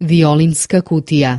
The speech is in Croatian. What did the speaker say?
Violinska kutija.